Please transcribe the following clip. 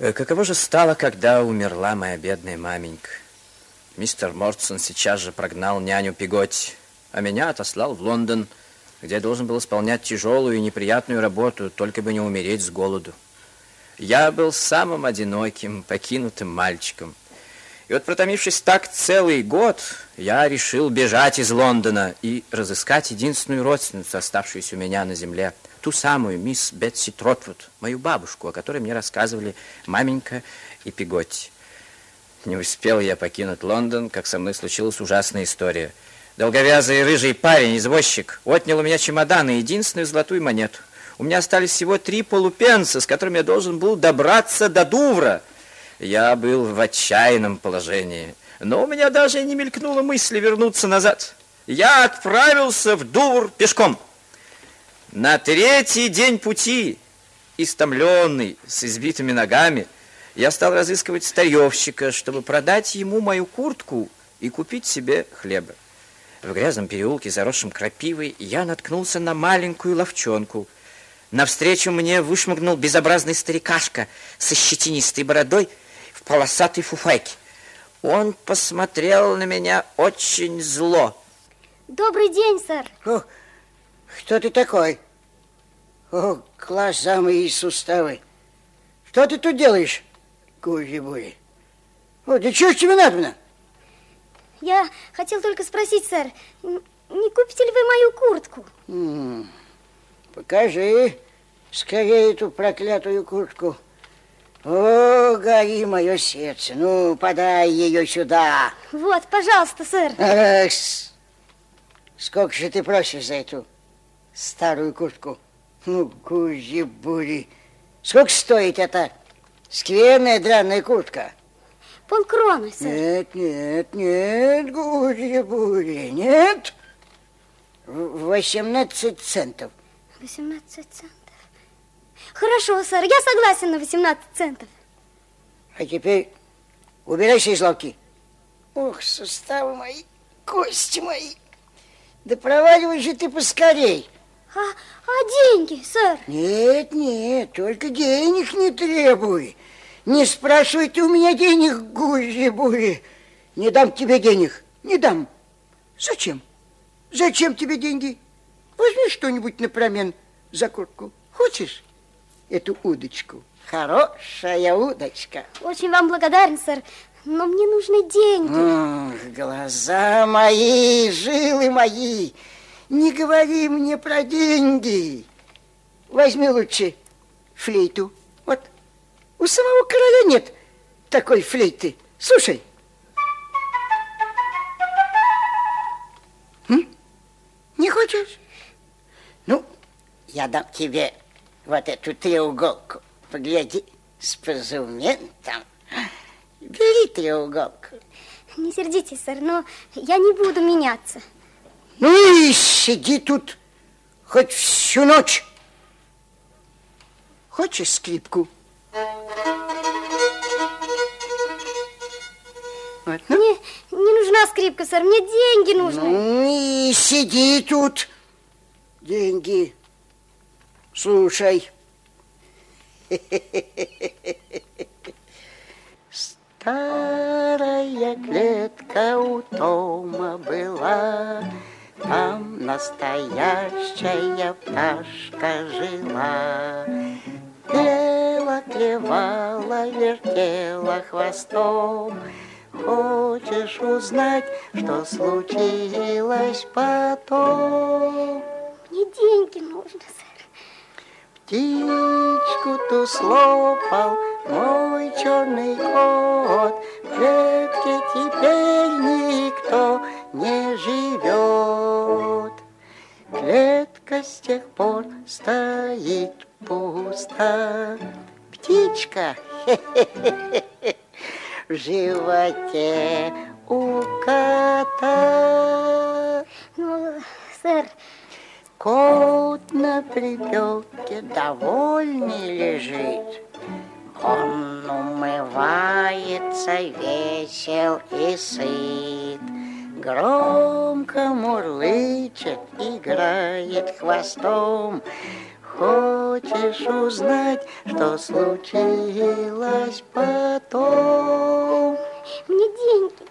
Э, каково же стало, когда умерла моя бедная маменька? Мистер Мортсон сейчас же прогнал няню Пиготь, а меня отослал в Лондон, где я должен был исполнять тяжелую и неприятную работу, только бы не умереть с голоду. Я был самым одиноким, покинутым мальчиком. И вот протомившись так целый год, я решил бежать из Лондона и разыскать единственную родственницу, оставшуюся у меня на земле – ту самую мисс Бетси Тротвуд, мою бабушку, о которой мне рассказывали маменька и Пиготти. Не успел я покинуть Лондон, как со мной случилась ужасная история. Долговязый рыжий парень, извозчик, отнял у меня чемодан и единственную золотую монету. У меня остались всего три полупенса, с которыми я должен был добраться до Дувра. Я был в отчаянном положении, но у меня даже не мелькнула мысли вернуться назад. Я отправился в Дувр пешком. На третий день пути, истомленный, с избитыми ногами, я стал разыскивать старьевщика, чтобы продать ему мою куртку и купить себе хлеба. В грязном переулке, заросшем крапивой, я наткнулся на маленькую ловчонку. Навстречу мне вышмыгнул безобразный старикашка со щетинистой бородой в полосатой фуфайке. Он посмотрел на меня очень зло. Добрый день, сэр. О, кто ты такой? О, глаза мои суставы. Что ты тут делаешь, Гузи-буи? Вот, и что ж тебе надо? Я хотел только спросить, сэр, не купите ли вы мою куртку? М -м, покажи скорее эту проклятую куртку. О, гори мое сердце. Ну, подай ее сюда. Вот, пожалуйста, сэр. Ах, сколько же ты просишь за эту старую куртку? Ну, гузи-бури. Сколько стоит эта скверная драная куртка? Полкроны, сэр. Нет, нет, нет, гузи-бури, нет. 18 центов. 18 центов. Хорошо, сэр, я согласен на 18 центов. А теперь убирайся из лавки. Ох, суставы мои, кости мои. Да проваливай же ты поскорей. А, а деньги, сэр? Нет, нет, только денег не требуй. Не спрашивайте у меня денег, гузи-бури. Не дам тебе денег, не дам. Зачем? Зачем тебе деньги? Возьми что-нибудь на промен за куртку. Хочешь эту удочку? Хорошая удочка. Очень вам благодарен, сэр, но мне нужны деньги. Ох, глаза мои, жилы мои. Не говори мне про деньги. Возьми лучше флейту. Вот у самого короля нет такой флейты. Слушай. М? Не хочешь? Ну, я дам тебе вот эту треуголку. Погляди, с позументом. Бери треуголку. Не сердитесь, сэр, но я не буду меняться. Ну и сиди тут хоть всю ночь. Хочешь скрипку? Вот, ну. Мне не нужна скрипка, сэр, мне деньги нужны. Ну и сиди тут. Деньги. Слушай. Старая клетка у Тома была, там настоящая пташка жила. Пела, клевала, вертела хвостом. Хочешь узнать, что случилось потом? Мне деньги нужны, сэр. Птичку ту слопал мой черный кот. Стоит пуста. Птичка в животе у кота. Ну, сэр... Кот на припелке довольный лежит. Он умывается весел и сыт. Громко мурлычет, играет хвостом, хочешь узнать, что случилось потом? Мне деньги,